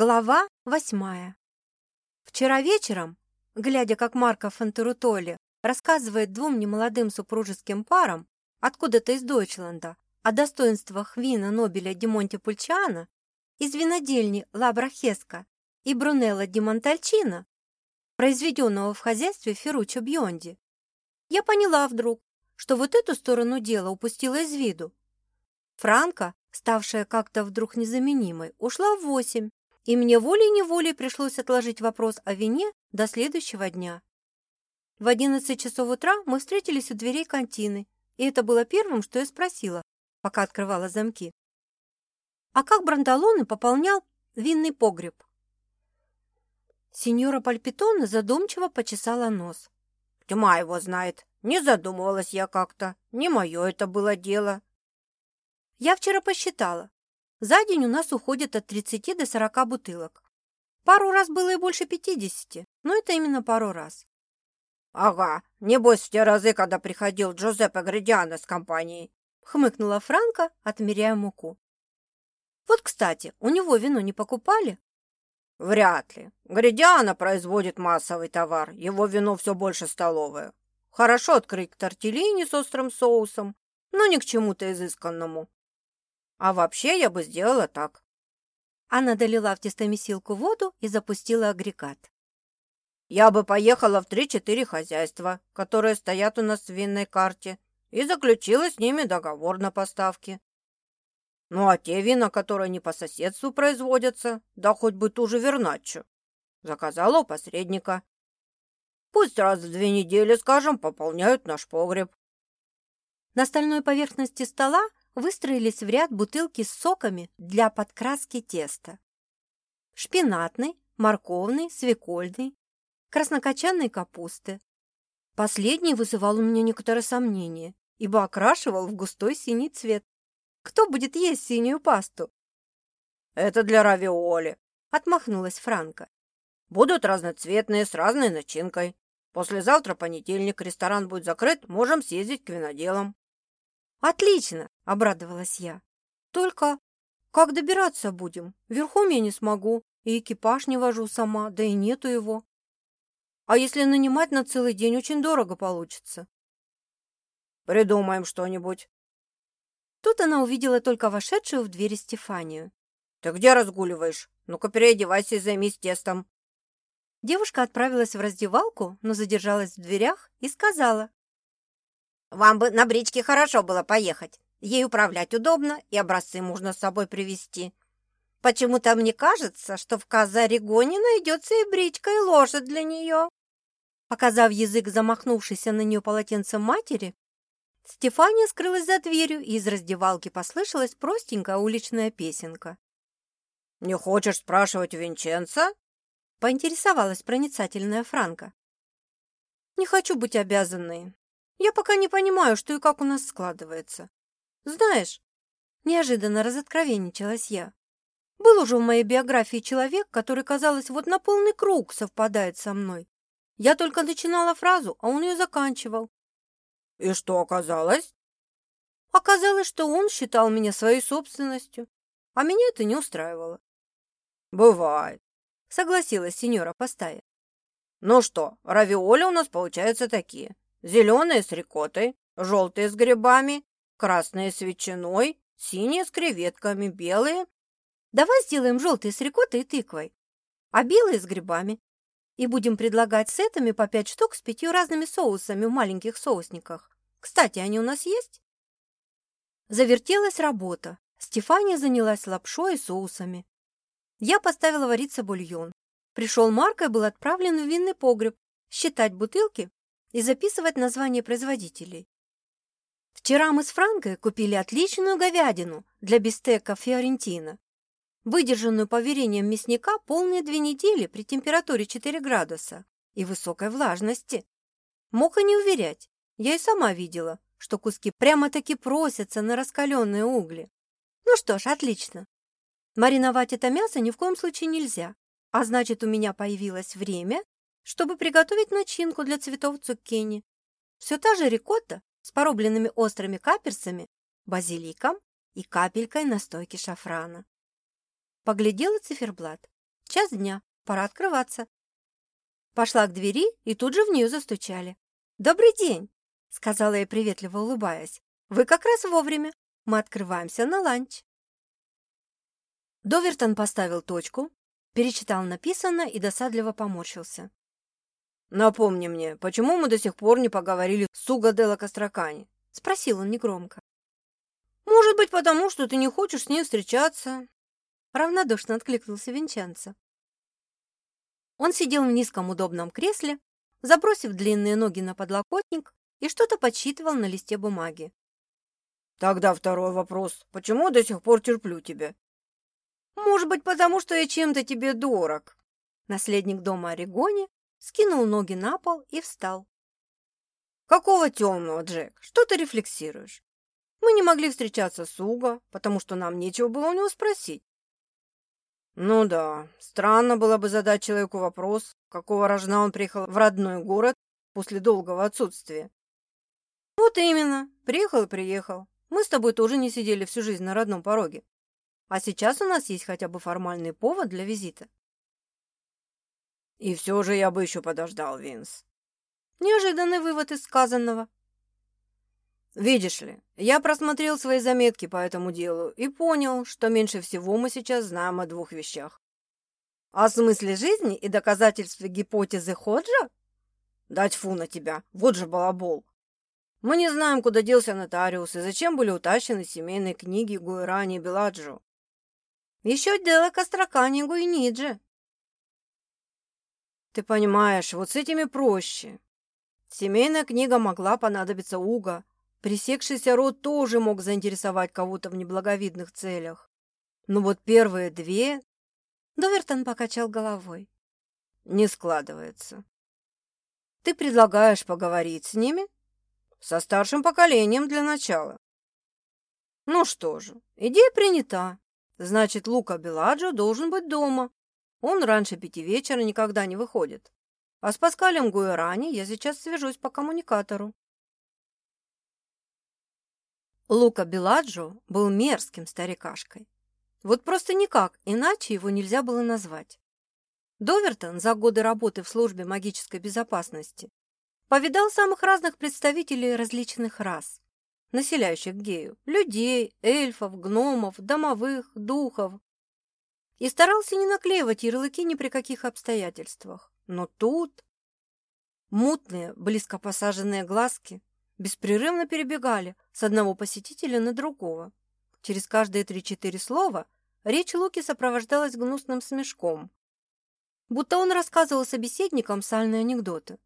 Глава восьмая. Вчера вечером, глядя, как Марко Фонтерутоли рассказывает двум немолодым супружеским парам откуда-то из Дойчланда о достоинствах вина Нобеля Ди Пульчана из винодельни Ла Брахеска и Брунелла Ди Монтальчино, произведенного в хозяйстве Ферруччо Бьонди, я поняла вдруг, что вот эту сторону дела упустила из виду. Франка, ставшая как-то вдруг незаменимой, ушла в восемь, и мне волей-неволей пришлось отложить вопрос о вине до следующего дня. В одиннадцать часов утра мы встретились у дверей контины, и это было первым, что я спросила, пока открывала замки. А как Брандалоне пополнял винный погреб? Сеньора Пальпитоне задумчиво почесала нос. Тьма его знает. Не задумывалась я как-то. Не мое это было дело. Я вчера посчитала. За день у нас уходит от 30 до 40 бутылок. Пару раз было и больше 50, но это именно пару раз. «Ага, небось в те разы, когда приходил Джузеппе Градиано с компанией», хмыкнула Франко, отмеряя муку. «Вот, кстати, у него вино не покупали?» «Вряд ли. Градиано производит массовый товар, его вино все больше столовое. Хорошо открыть тортеллини с острым соусом, но ни к чему-то изысканному. А вообще я бы сделала так. Она долила в тестомесилку воду и запустила агрегат. Я бы поехала в три-четыре хозяйства, которые стоят у нас в винной карте, и заключила с ними договор на поставки. Ну, а те вина, которые не по соседству производятся, да хоть бы ту же верначу, заказала у посредника. Пусть раз в две недели, скажем, пополняют наш погреб. На стальной поверхности стола выстроились в ряд бутылки с соками для подкраски теста. Шпинатный, морковный, свекольный, краснокочанной капусты. Последний вызывал у меня некоторое сомнение, ибо окрашивал в густой синий цвет. Кто будет есть синюю пасту? «Это для равиоли», — отмахнулась Франко. «Будут разноцветные, с разной начинкой. Послезавтра понедельник, ресторан будет закрыт, можем съездить к виноделам». «Отлично!» — обрадовалась я. «Только как добираться будем? Верхом я не смогу, и экипаж не вожу сама, да и нету его. А если нанимать на целый день, очень дорого получится». «Придумаем что-нибудь». Тут она увидела только вошедшую в двери Стефанию. «Ты где разгуливаешь? Ну-ка переодевайся и займись тестом». Девушка отправилась в раздевалку, но задержалась в дверях и сказала. Вам бы на бричке хорошо было поехать. Ей управлять удобно, и образцы можно с собой привезти. Почему-то мне кажется, что в Казаригоне найдется и бричка, и лошадь для нее». Показав язык замахнувшейся на нее полотенцем матери, Стефания скрылась за дверью, и из раздевалки послышалась простенькая уличная песенка. «Не хочешь спрашивать Винченца?» — поинтересовалась проницательная Франка. «Не хочу быть обязанной. Я пока не понимаю, что и как у нас складывается. Знаешь, неожиданно разоткровенничалась я. Был уже в моей биографии человек, который, казалось, вот на полный круг совпадает со мной. Я только начинала фразу, а он ее заканчивал. И что оказалось? Оказалось, что он считал меня своей собственностью, а меня это не устраивало. Бывает, согласилась сеньора Постая. Ну что, равиоли у нас получаются такие. Зеленые с рикоттой, желтые с грибами, красные с ветчиной, синие с креветками, белые. Давай сделаем желтые с рикоттой и тыквой, а белые с грибами. И будем предлагать сетами по пять штук с пятью разными соусами в маленьких соусниках. Кстати, они у нас есть? Завертелась работа. Стефания занялась лапшой и соусами. Я поставила вариться бульон. Пришел Марк и был отправлен в винный погреб считать бутылки и записывать названия производителей. Вчера мы с Франкой купили отличную говядину для бистека Фиорентина, выдержанную по верениям мясника полные две недели при температуре 4 градуса и высокой влажности. Мог и не уверять, я и сама видела, что куски прямо-таки просятся на раскаленные угли. Ну что ж, отлично. Мариновать это мясо ни в коем случае нельзя, а значит, у меня появилось время чтобы приготовить начинку для цветов цукини. Все та же рикотта с порубленными острыми каперсами, базиликом и капелькой настойки шафрана. Поглядела циферблат. Час дня, пора открываться. Пошла к двери, и тут же в нее застучали. «Добрый день!» — сказала я, приветливо улыбаясь. «Вы как раз вовремя. Мы открываемся на ланч». Довертон поставил точку, перечитал написанное и досадливо поморщился. «Напомни мне, почему мы до сих пор не поговорили с Уго Делла Костракани?» — спросил он негромко. «Может быть, потому что ты не хочешь с ней встречаться?» Равнодушно откликнулся Винченцо. Он сидел в низком удобном кресле, забросив длинные ноги на подлокотник и что-то подсчитывал на листе бумаги. «Тогда второй вопрос. Почему до сих пор терплю тебя?» «Может быть, потому что я чем-то тебе дорог». Наследник дома Орегони скинул ноги на пол и встал. «Какого темного, Джек? Что ты рефлексируешь? Мы не могли встречаться с Уго, потому что нам нечего было у него спросить. Ну да, странно было бы задать человеку вопрос, какого рожна он приехал в родной город после долгого отсутствия. Вот именно, приехал и приехал. Мы с тобой тоже не сидели всю жизнь на родном пороге. А сейчас у нас есть хотя бы формальный повод для визита. И все же я бы еще подождал, Винс. Неожиданный вывод из сказанного. Видишь ли, я просмотрел свои заметки по этому делу и понял, что меньше всего мы сейчас знаем о двух вещах. О смысле жизни и доказательстве гипотезы Ходжа? Дать фу на тебя, вот же балабол. Мы не знаем, куда делся нотариус и зачем были утащены семейные книги Гуэрани и Беладжо. Еще дело Костракани и Гуйниджи. Ты понимаешь, вот с этими проще. Семейная книга могла понадобиться Уга. Пресекшийся род тоже мог заинтересовать кого-то в неблаговидных целях. Но вот первые две... Довертон покачал головой. Не складывается. Ты предлагаешь поговорить с ними? Со старшим поколением для начала. Ну что же, идея принята. Значит, Лука Беладжо должен быть дома. Он раньше пяти вечера никогда не выходит. А с Паскалем Гуэрани я сейчас свяжусь по коммуникатору. Лука Беладжо был мерзким старикашкой. Вот просто никак, иначе его нельзя было назвать. Довертон за годы работы в службе магической безопасности повидал самых разных представителей различных рас, населяющих Гею, людей, эльфов, гномов, домовых, духов, и старался не наклеивать ярлыки ни при каких обстоятельствах. Но тут мутные, близко посаженные глазки беспрерывно перебегали с одного посетителя на другого. Через каждые три-четыре слова речь Луки сопровождалась гнусным смешком, будто он рассказывал собеседникам сальные анекдоты.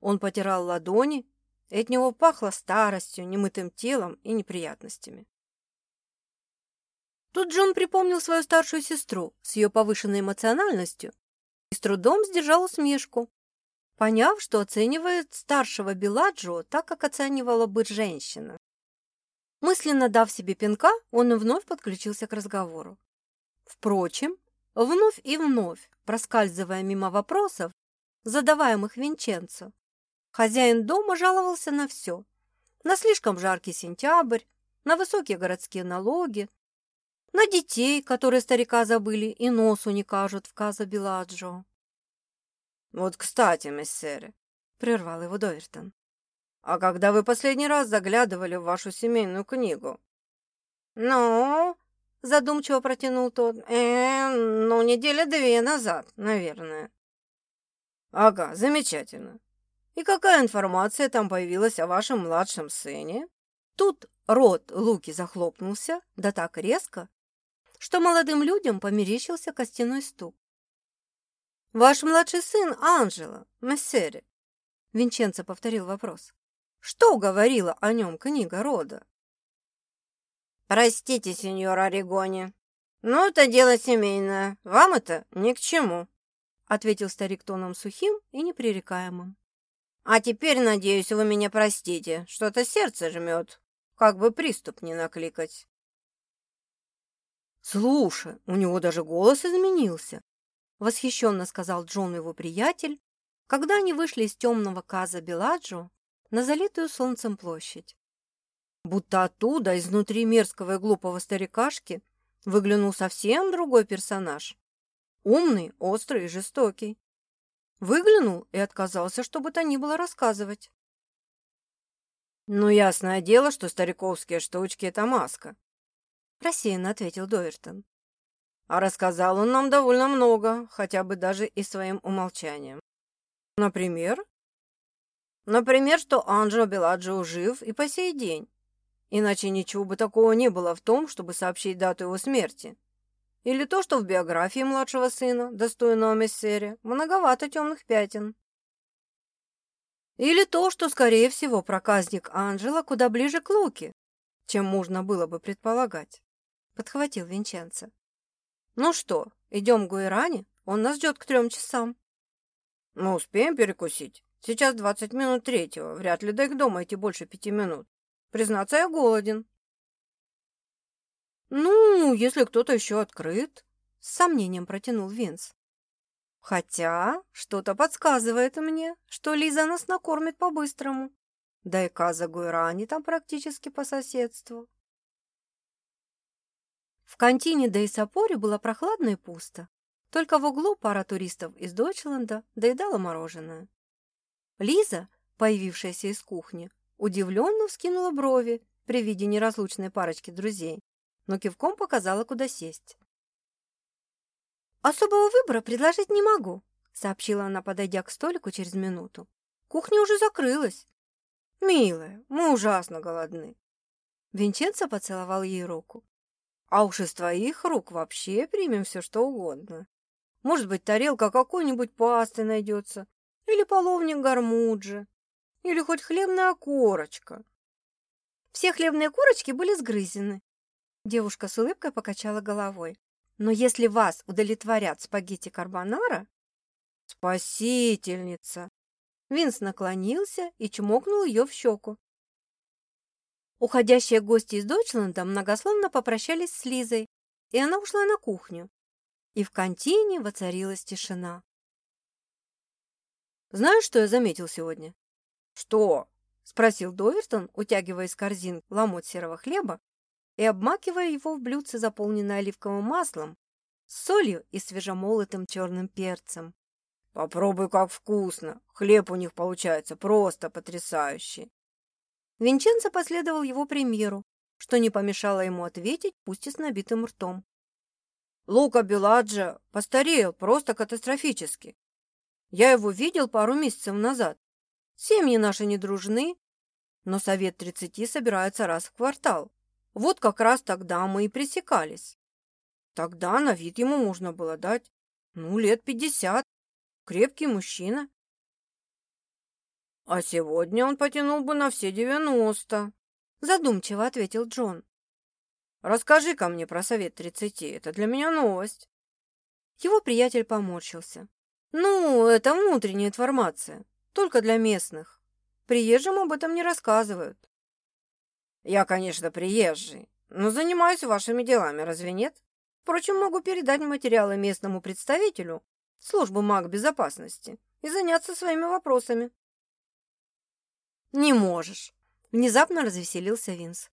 Он потирал ладони, и от него пахло старостью, немытым телом и неприятностями. Тут Джон припомнил свою старшую сестру с ее повышенной эмоциональностью и с трудом сдержал усмешку, поняв, что оценивает старшего Беладжо так, как оценивала бы женщина. Мысленно дав себе пинка, он вновь подключился к разговору. Впрочем, вновь и вновь, проскальзывая мимо вопросов, задаваемых Винченцо, хозяин дома жаловался на все. На слишком жаркий сентябрь, на высокие городские налоги, на детей, которые старика забыли и носу не кажут в Каза Беладжо. «Вот, кстати, мессеры», — прервал его Довертон. «А когда вы последний раз заглядывали в вашу семейную книгу?» «Ну?» — задумчиво протянул тот. «Э, ну, недели две назад, наверное». «Ага, замечательно. И какая информация там появилась о вашем младшем сыне?» Тут рот Луки захлопнулся, да так резко, что молодым людям померещился костяной стук. «Ваш младший сын Анжела, мессере», — Винченцо повторил вопрос. «Что говорила о нем книга рода?» «Простите, сеньор Орегони, но это дело семейное, вам это ни к чему», — ответил старик тоном сухим и непререкаемым. «А теперь, надеюсь, вы меня простите, что-то сердце жмет, как бы приступ не накликать». «Слушай, у него даже голос изменился», восхищенно сказал Джон его приятель, когда они вышли из темного каза Беладжо на залитую солнцем площадь. Будто оттуда, изнутри мерзкого и глупого старикашки, выглянул совсем другой персонаж. Умный, острый и жестокий. Выглянул и отказался, чтобы то ни было рассказывать. «Ну, ясное дело, что стариковские штучки — это маска», — рассеянно ответил Довертон. «А рассказал он нам довольно много, хотя бы даже и своим умолчанием. Например?» «Например, что Анджело Беладжио жив и по сей день. Иначе ничего бы такого не было в том, чтобы сообщить дату его смерти. Или то, что в биографии младшего сына, достойного мессере, многовато темных пятен. Или то, что, скорее всего, проказник Анжела куда ближе к Луке, чем можно было бы предполагать, — подхватил Винченцо. Ну что, идем к Гуэране? Он нас ждет к трем часам. Мы успеем перекусить. Сейчас двадцать минут третьего. Вряд ли до их дома идти больше пяти минут. Признаться, я голоден. «Ну, если кто-то еще открыт», — с сомнением протянул Винс. «Хотя что-то подсказывает мне, что Лиза нас накормит по-быстрому. Да и Каза Гуйрани там практически по соседству». В контине да и Сапоре было прохладно и пусто. Только в углу пара туристов из Дойчленда доедала мороженое. Лиза, появившаяся из кухни, удивленно вскинула брови при виде неразлучной парочки друзей но кивком показала, куда сесть. «Особого выбора предложить не могу», — сообщила она, подойдя к столику через минуту. «Кухня уже закрылась». «Милая, мы ужасно голодны». Винченцо поцеловал ей руку. «А уж из твоих рук вообще примем все, что угодно. Может быть, тарелка какой-нибудь пасты найдется, или половник гармуджи, или хоть хлебная корочка». Все хлебные корочки были сгрызены, Девушка с улыбкой покачала головой. «Но если вас удовлетворят спагетти карбонара...» «Спасительница!» Винс наклонился и чмокнул ее в щеку. Уходящие гости из Дойчленда многословно попрощались с Лизой, и она ушла на кухню. И в контине воцарилась тишина. «Знаешь, что я заметил сегодня?» «Что?» — спросил Довертон, утягивая из корзин ломоть серого хлеба и обмакивая его в блюдце, заполненное оливковым маслом, солью и свежемолотым черным перцем. «Попробуй, как вкусно! Хлеб у них получается просто потрясающий!» Винченцо последовал его примеру, что не помешало ему ответить, пусть и с набитым ртом. «Лука Беладжа постарел просто катастрофически. Я его видел пару месяцев назад. Семьи наши не дружны, но Совет тридцати собирается раз в квартал. Вот как раз тогда мы и пресекались. Тогда на вид ему можно было дать, ну, лет пятьдесят. Крепкий мужчина. А сегодня он потянул бы на все девяносто, задумчиво ответил Джон. Расскажи-ка мне про совет тридцати, это для меня новость. Его приятель поморщился. Ну, это внутренняя информация, только для местных. Приезжим об этом не рассказывают. Я, конечно, приезжий, но занимаюсь вашими делами, разве нет? Впрочем, могу передать материалы местному представителю службы маг безопасности и заняться своими вопросами. Не можешь. Внезапно развеселился Винс.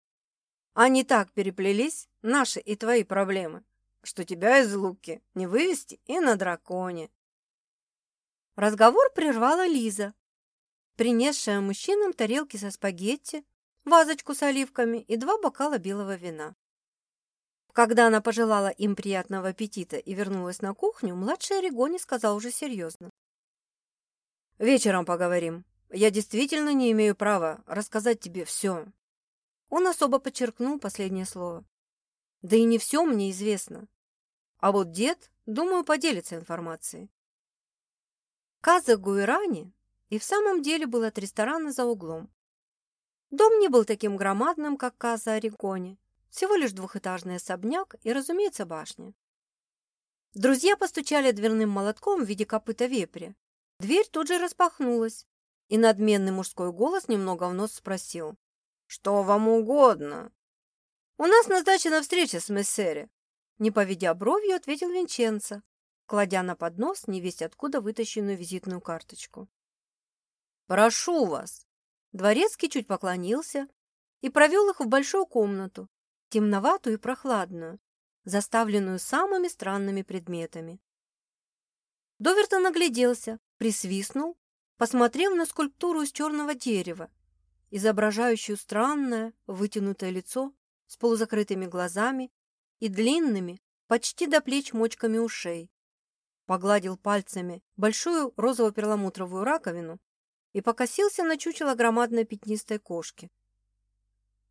Они так переплелись, наши и твои проблемы, что тебя из луки не вывести и на драконе. Разговор прервала Лиза, принесшая мужчинам тарелки со спагетти, вазочку с оливками и два бокала белого вина. Когда она пожелала им приятного аппетита и вернулась на кухню, младший Орегони сказал уже серьезно. «Вечером поговорим. Я действительно не имею права рассказать тебе все». Он особо подчеркнул последнее слово. «Да и не все мне известно. А вот дед, думаю, поделится информацией». Каза Гуирани и в самом деле был от ресторана за углом. Дом не был таким громадным, как Каза Орегоне. Всего лишь двухэтажный особняк и, разумеется, башня. Друзья постучали дверным молотком в виде копыта вепря. Дверь тут же распахнулась, и надменный мужской голос немного в нос спросил. «Что вам угодно?» «У нас назначена встреча с мессери», не поведя бровью, ответил Винченцо, кладя на поднос невесть откуда вытащенную визитную карточку. «Прошу вас!» Дворецкий чуть поклонился и провел их в большую комнату, темноватую и прохладную, заставленную самыми странными предметами. Довертон огляделся, присвистнул, посмотрев на скульптуру из черного дерева, изображающую странное вытянутое лицо с полузакрытыми глазами и длинными, почти до плеч мочками ушей. Погладил пальцами большую розово-перламутровую раковину и покосился на чучело громадной пятнистой кошки.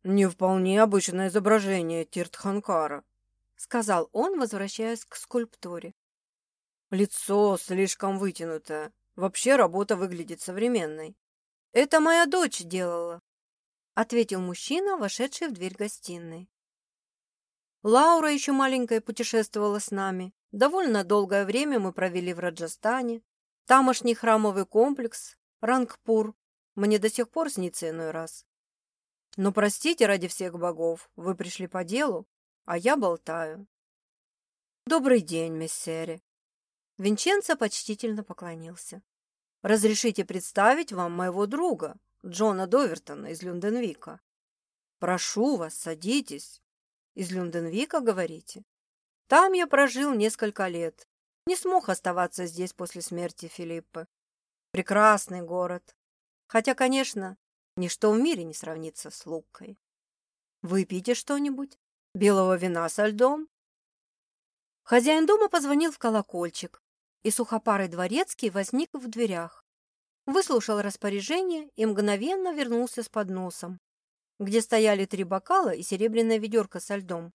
«Не вполне обычное изображение Тиртханкара», — сказал он, возвращаясь к скульптуре. «Лицо слишком вытянутое. Вообще работа выглядит современной». «Это моя дочь делала», — ответил мужчина, вошедший в дверь гостиной. Лаура еще маленькая путешествовала с нами. Довольно долгое время мы провели в Раджастане. Тамошний храмовый комплекс, Рангпур, мне до сих пор снится иной раз. Но простите ради всех богов, вы пришли по делу, а я болтаю. Добрый день, мессери. Винченцо почтительно поклонился. Разрешите представить вам моего друга, Джона Довертона из Люнденвика. Прошу вас, садитесь. Из Люнденвика, говорите? Там я прожил несколько лет. Не смог оставаться здесь после смерти Филиппа. Прекрасный город. Хотя, конечно, Ничто в мире не сравнится с Луккой. Выпейте что-нибудь? Белого вина со льдом? Хозяин дома позвонил в колокольчик, и сухопарый дворецкий возник в дверях. Выслушал распоряжение и мгновенно вернулся с подносом, где стояли три бокала и серебряная ведерко со льдом,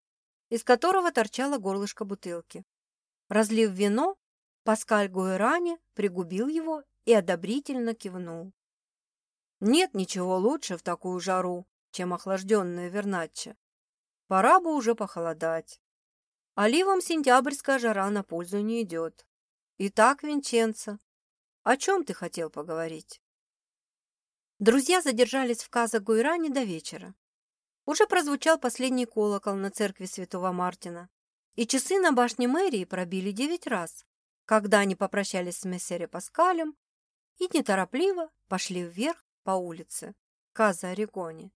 из которого торчало горлышко бутылки. Разлив вино, Паскаль Гуэрани пригубил его и одобрительно кивнул. Нет ничего лучше в такую жару, чем охлажденная верначча. Пора бы уже похолодать. Оливам сентябрьская жара на пользу не идет. Итак, Винченцо, о чем ты хотел поговорить? Друзья задержались в Каза Гуйране до вечера. Уже прозвучал последний колокол на церкви Святого Мартина, и часы на башне мэрии пробили девять раз, когда они попрощались с мессере Паскалем и неторопливо пошли вверх по улице Каза Орегоне.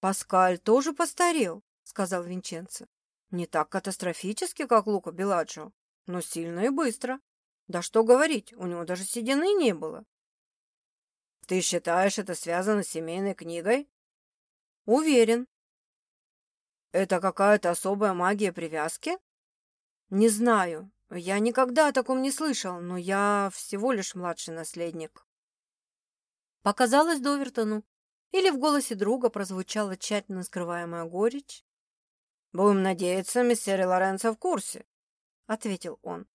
«Паскаль тоже постарел», — сказал Винченцо. «Не так катастрофически, как Лука Беладжо, но сильно и быстро. Да что говорить, у него даже седины не было». «Ты считаешь, это связано с семейной книгой?» «Уверен». «Это какая-то особая магия привязки?» «Не знаю. Я никогда о таком не слышал, но я всего лишь младший наследник». Показалось Довертону, или в голосе друга прозвучала тщательно скрываемая горечь? «Будем надеяться, мистер Лоренцо в курсе», — ответил он.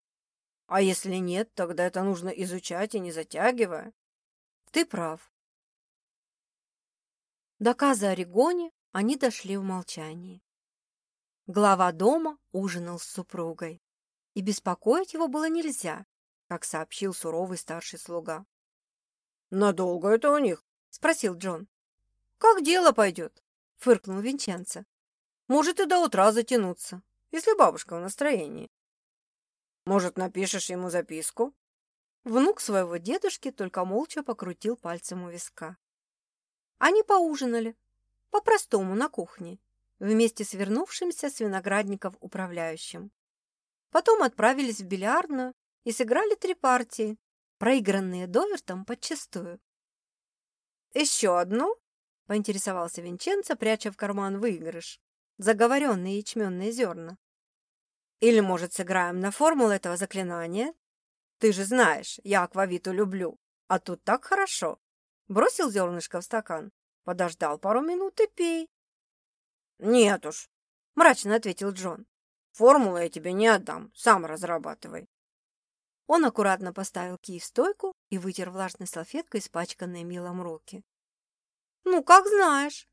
«А если нет, тогда это нужно изучать и не затягивая». «Ты прав». До Каза Орегоне они дошли в молчании. Глава дома ужинал с супругой, и беспокоить его было нельзя, как сообщил суровый старший слуга. «Надолго это у них?» — спросил Джон. «Как дело пойдет?» — фыркнул Винченцо. «Может и до утра затянуться, если бабушка в настроении». «Может, напишешь ему записку?» Внук своего дедушки только молча покрутил пальцем у виска. Они поужинали, по-простому, на кухне, вместе с вернувшимся с виноградников управляющим. Потом отправились в бильярдную и сыграли три партии, проигранные Довертом подчистую. «Еще одну?» — поинтересовался Винченцо, пряча в карман выигрыш. Заговоренные ячменные зерна. «Или, может, сыграем на формулу этого заклинания? Ты же знаешь, я аквавиту люблю, а тут так хорошо». Бросил зернышко в стакан, подождал пару минут и пей. «Нет уж», — мрачно ответил Джон. «Формулу я тебе не отдам, сам разрабатывай». Он аккуратно поставил кий в стойку и вытер влажной салфеткой испачканные милом руки. «Ну, как знаешь».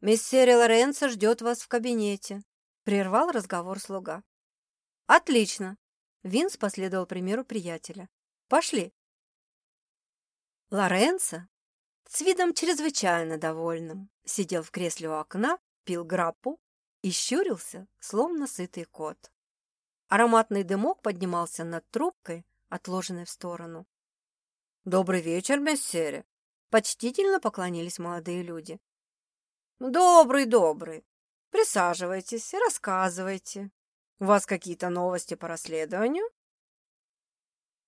«Мессер Лоренцо ждет вас в кабинете», — прервал разговор слуга. «Отлично!» — Винс последовал примеру приятеля. «Пошли!» Лоренцо, с видом чрезвычайно довольным, сидел в кресле у окна, пил граппу и щурился, словно сытый кот. Ароматный дымок поднимался над трубкой, отложенной в сторону. «Добрый вечер, мессере!» Почтительно поклонились молодые люди. «Добрый, добрый! Присаживайтесь, рассказывайте. У вас какие-то новости по расследованию?»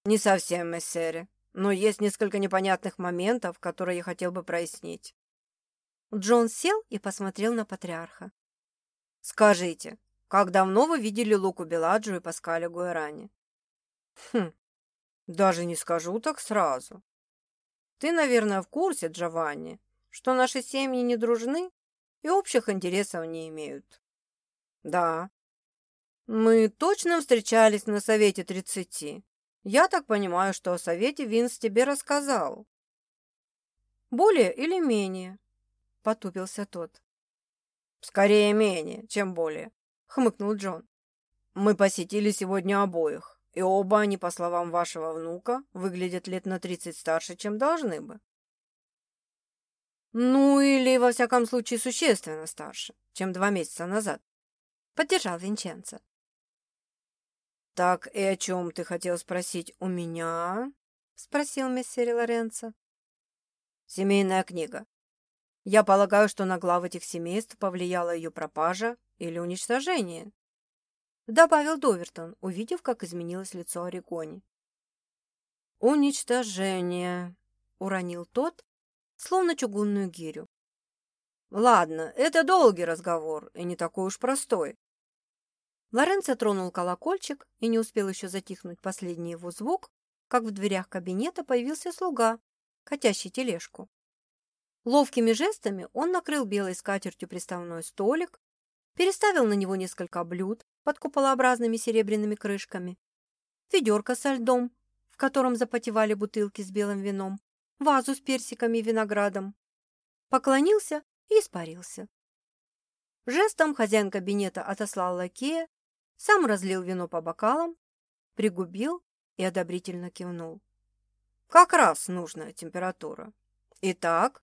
Не совсем, мессере, но есть несколько непонятных моментов, которые я хотел бы прояснить. Джон сел и посмотрел на патриарха. Скажите, как давно вы видели Луку Беладжу и Паскаля Гуэрани? Хм, даже не скажу так сразу. Ты, наверное, в курсе, Джованни, что наши семьи не дружны и общих интересов не имеют. Да. Мы точно встречались на совете тридцати. Я так понимаю, что о совете Винс тебе рассказал. Более или менее, потупился тот. Скорее менее, чем более, хмыкнул Джон. Мы посетили сегодня обоих, и оба они, по словам вашего внука, выглядят лет на тридцать старше, чем должны бы. Ну, или, во всяком случае, существенно старше, чем два месяца назад, поддержал Винченцо. «Так и о чем ты хотел спросить у меня?» — спросил мессер Лоренцо. «Семейная книга. Я полагаю, что на глав этих семейств повлияла ее пропажа или уничтожение», — добавил Довертон, увидев, как изменилось лицо Орегони. «Уничтожение», — уронил тот, словно чугунную гирю. «Ладно, это долгий разговор и не такой уж простой. Лоренцо тронул колокольчик и не успел еще затихнуть последний его звук, как в дверях кабинета появился слуга, катящий тележку. Ловкими жестами он накрыл белой скатертью приставной столик, переставил на него несколько блюд под куполообразными серебряными крышками, ведерко со льдом, в котором запотевали бутылки с белым вином, вазу с персиками и виноградом, поклонился и испарился. Жестом хозяин кабинета отослал лакея сам разлил вино по бокалам, пригубил и одобрительно кивнул. Как раз нужная температура. Итак?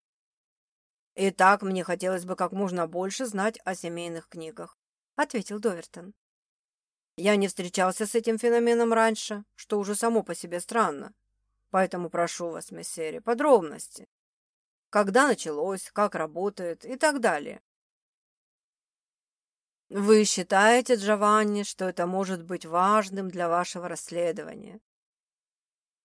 Итак, мне хотелось бы как можно больше знать о семейных книгах, ответил Довертон. Я не встречался с этим феноменом раньше, что уже само по себе странно. Поэтому прошу вас, мессери, подробности. Когда началось, как работает и так далее. Вы считаете, Джованни, что это может быть важным для вашего расследования?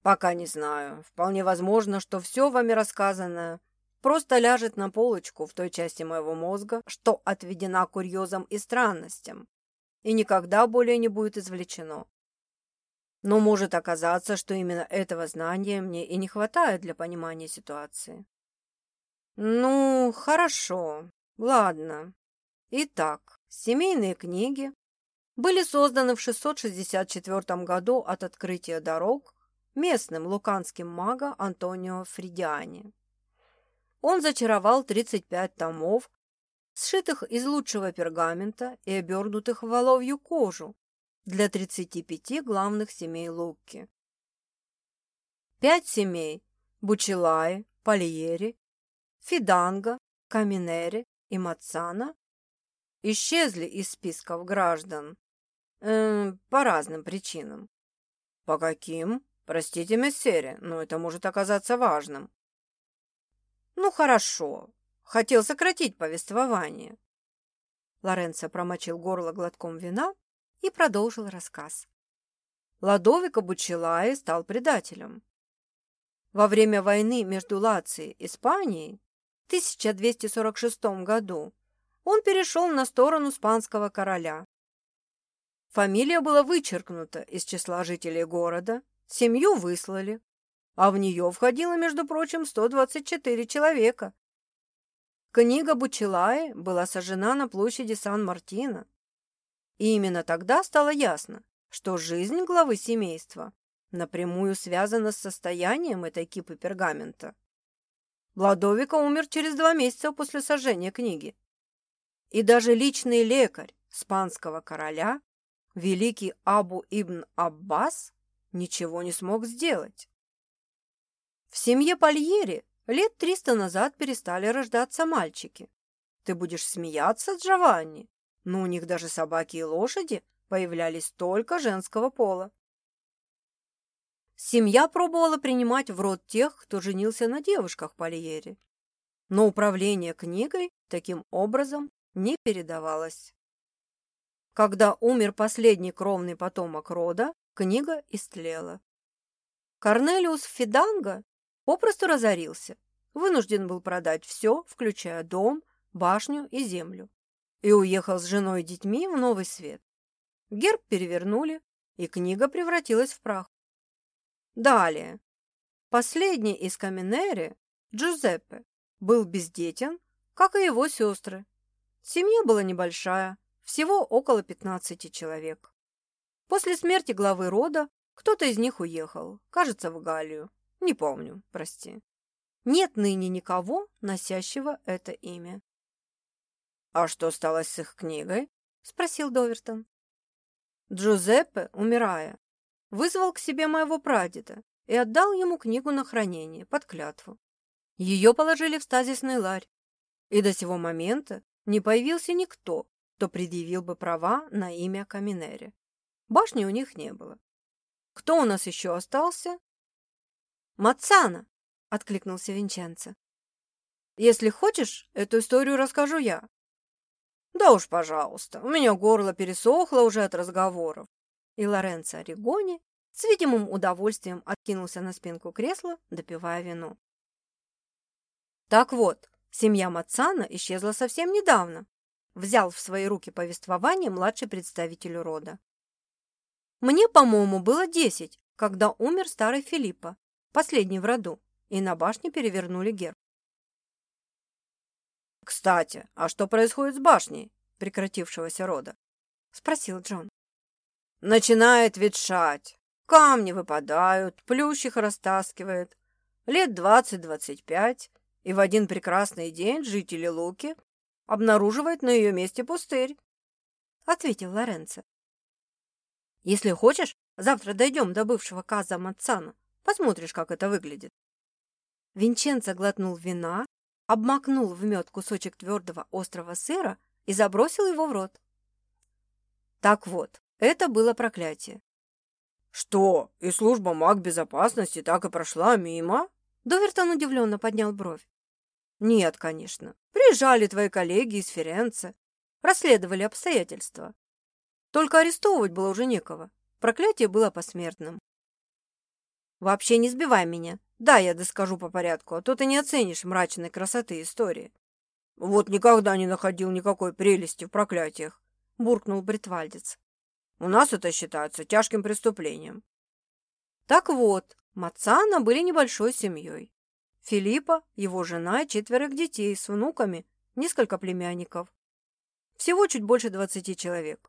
Пока не знаю. Вполне возможно, что все вами рассказанное просто ляжет на полочку в той части моего мозга, что отведена курьезам и странностям, и никогда более не будет извлечено. Но может оказаться, что именно этого знания мне и не хватает для понимания ситуации. Ну, хорошо. Ладно. Итак, Семейные книги были созданы в 664 году от открытия дорог местным луканским мага Антонио Фридиани. Он зачаровал 35 томов, сшитых из лучшего пергамента и обернутых в воловью кожу для 35 главных семей Лукки. Пять семей – Бучелаи, Пальери, Фиданго, Каминери и Мацана исчезли из списков граждан. Э, по разным причинам. По каким? Простите, мессере, но это может оказаться важным. Ну, хорошо. Хотел сократить повествование. Лоренцо промочил горло глотком вина и продолжил рассказ. Ладовико Бучелай стал предателем. Во время войны между Лацией и Испанией в 1246 году он перешел на сторону испанского короля. Фамилия была вычеркнута из числа жителей города, семью выслали, а в нее входило, между прочим, 124 человека. Книга Бучелаи была сожжена на площади Сан-Мартино. И именно тогда стало ясно, что жизнь главы семейства напрямую связана с состоянием этой кипы пергамента. Ладовика умер через два месяца после сожжения книги. И даже личный лекарь испанского короля, великий Абу ибн Аббас, ничего не смог сделать. В семье Пальери лет триста назад перестали рождаться мальчики. Ты будешь смеяться, Джованни, но у них даже собаки и лошади появлялись только женского пола. Семья пробовала принимать в род тех, кто женился на девушках Пальери. Но управление книгой таким образом не передавалось. Когда умер последний кровный потомок рода, книга истлела. Корнелиус Фиданго попросту разорился, вынужден был продать все, включая дом, башню и землю, и уехал с женой и детьми в новый свет. Герб перевернули, и книга превратилась в прах. Далее. Последний из Каменери, Джузеппе, был бездетен, как и его сестры. Семья была небольшая, всего около 15 человек. После смерти главы рода кто-то из них уехал, кажется, в Галлию. Не помню, прости. Нет ныне никого, носящего это имя. «А что стало с их книгой?» — спросил Довертон. Джузеппе, умирая, вызвал к себе моего прадеда и отдал ему книгу на хранение, под клятву. Ее положили в стазисный ларь, и до сего момента не появился никто, кто предъявил бы права на имя Каминери. Башни у них не было. Кто у нас еще остался? Мацана, откликнулся Винченцо. Если хочешь, эту историю расскажу я. Да уж, пожалуйста, у меня горло пересохло уже от разговоров. И Лоренцо Орегони с видимым удовольствием откинулся на спинку кресла, допивая вино. Так вот, семья Мацана исчезла совсем недавно. Взял в свои руки повествование младший представитель рода. Мне, по-моему, было десять, когда умер старый Филиппа, последний в роду, и на башне перевернули герб. «Кстати, а что происходит с башней прекратившегося рода?» — спросил Джон. «Начинает ветшать. Камни выпадают, плющ их растаскивает. Лет двадцать-двадцать пять, и в один прекрасный день жители Луки обнаруживают на ее месте пустырь», — ответил Лоренцо. «Если хочешь, завтра дойдем до бывшего Каза Мацана. Посмотришь, как это выглядит». Винченцо глотнул вина, обмакнул в мед кусочек твердого острого сыра и забросил его в рот. Так вот, это было проклятие. «Что, и служба маг безопасности так и прошла мимо?» Довертон удивленно поднял бровь. «Нет, конечно. Приезжали твои коллеги из Ференце, расследовали обстоятельства. Только арестовывать было уже некого. Проклятие было посмертным. Вообще не сбивай меня. Да, я доскажу по порядку, а то ты не оценишь мрачной красоты истории. Вот никогда не находил никакой прелести в проклятиях, буркнул Бритвальдец. У нас это считается тяжким преступлением. Так вот, Мацана были небольшой семьей. Филиппа, его жена и четверых детей с внуками, несколько племянников. Всего чуть больше двадцати человек.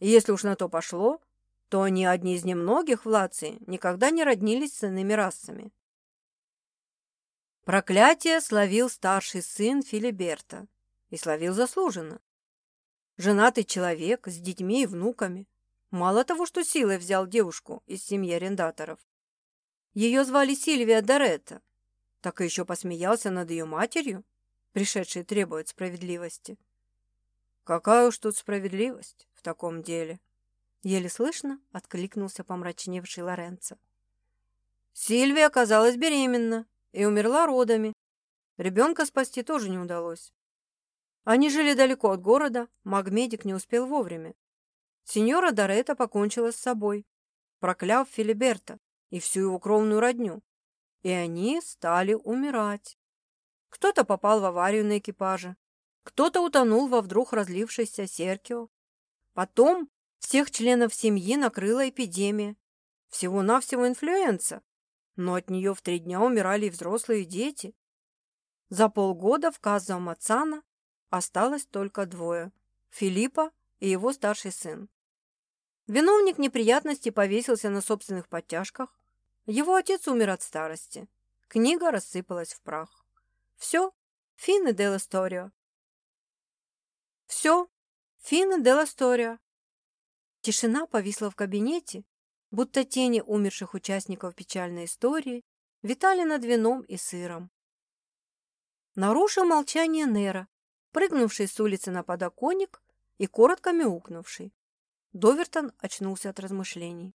И если уж на то пошло, то они одни из немногих в Лации никогда не роднились с иными расами. Проклятие словил старший сын Филиберта и словил заслуженно. Женатый человек с детьми и внуками. Мало того, что силой взял девушку из семьи арендаторов. Ее звали Сильвия Доретта, так и еще посмеялся над ее матерью, пришедшей требовать справедливости. Какая уж тут справедливость в таком деле? Еле слышно откликнулся помрачневший Лоренцо. Сильвия оказалась беременна и умерла родами. Ребенка спасти тоже не удалось. Они жили далеко от города, магмедик не успел вовремя. Сеньора Доретта покончила с собой, прокляв Филиберта и всю его кровную родню. И они стали умирать. Кто-то попал в аварию на экипаже, кто-то утонул во вдруг разлившейся Серкио. Потом всех членов семьи накрыла эпидемия. Всего-навсего инфлюенса. Но от нее в три дня умирали и взрослые дети. За полгода в Каза Мацана осталось только двое – Филиппа и его старший сын. Виновник неприятностей повесился на собственных подтяжках. Его отец умер от старости. Книга рассыпалась в прах. Все, финны делла сторио. Все, финны делла сторио. Тишина повисла в кабинете, будто тени умерших участников печальной истории витали над вином и сыром. Нарушил молчание Нера, прыгнувший с улицы на подоконник и коротко мяукнувший. Довертон очнулся от размышлений.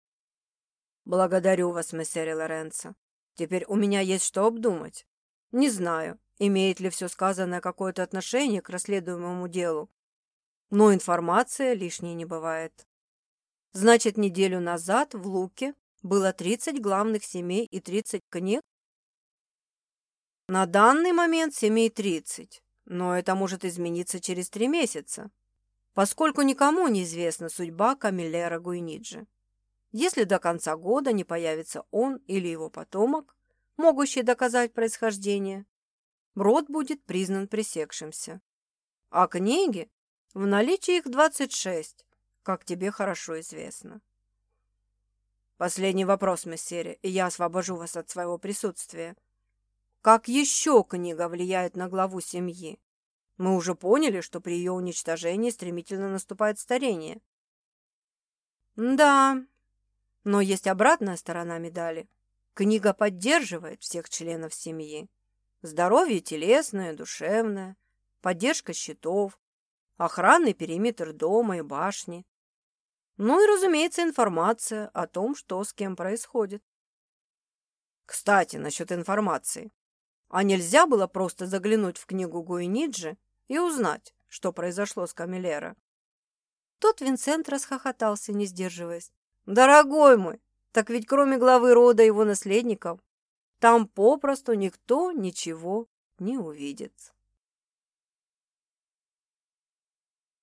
«Благодарю вас, мессер Лоренцо. Теперь у меня есть что обдумать. Не знаю, имеет ли все сказанное какое-то отношение к расследуемому делу, но информация лишней не бывает. Значит, неделю назад в Луке было 30 главных семей и 30 книг? На данный момент семей 30, но это может измениться через три месяца, поскольку никому не известна судьба Камиллера Гуйниджи. Если до конца года не появится он или его потомок, могущий доказать происхождение, род будет признан пресекшимся. А книги? В наличии их 26, как тебе хорошо известно. Последний вопрос, мессере, и я освобожу вас от своего присутствия. Как еще книга влияет на главу семьи? Мы уже поняли, что при ее уничтожении стремительно наступает старение. Да, но есть обратная сторона медали. Книга поддерживает всех членов семьи. Здоровье телесное, душевное, поддержка счетов, охранный периметр дома и башни. Ну и, разумеется, информация о том, что с кем происходит. Кстати, насчет информации. А нельзя было просто заглянуть в книгу Гуиниджи и узнать, что произошло с Камилера? Тут Винсент расхохотался, не сдерживаясь. «Дорогой мой, так ведь кроме главы рода его наследников, там попросту никто ничего не увидит».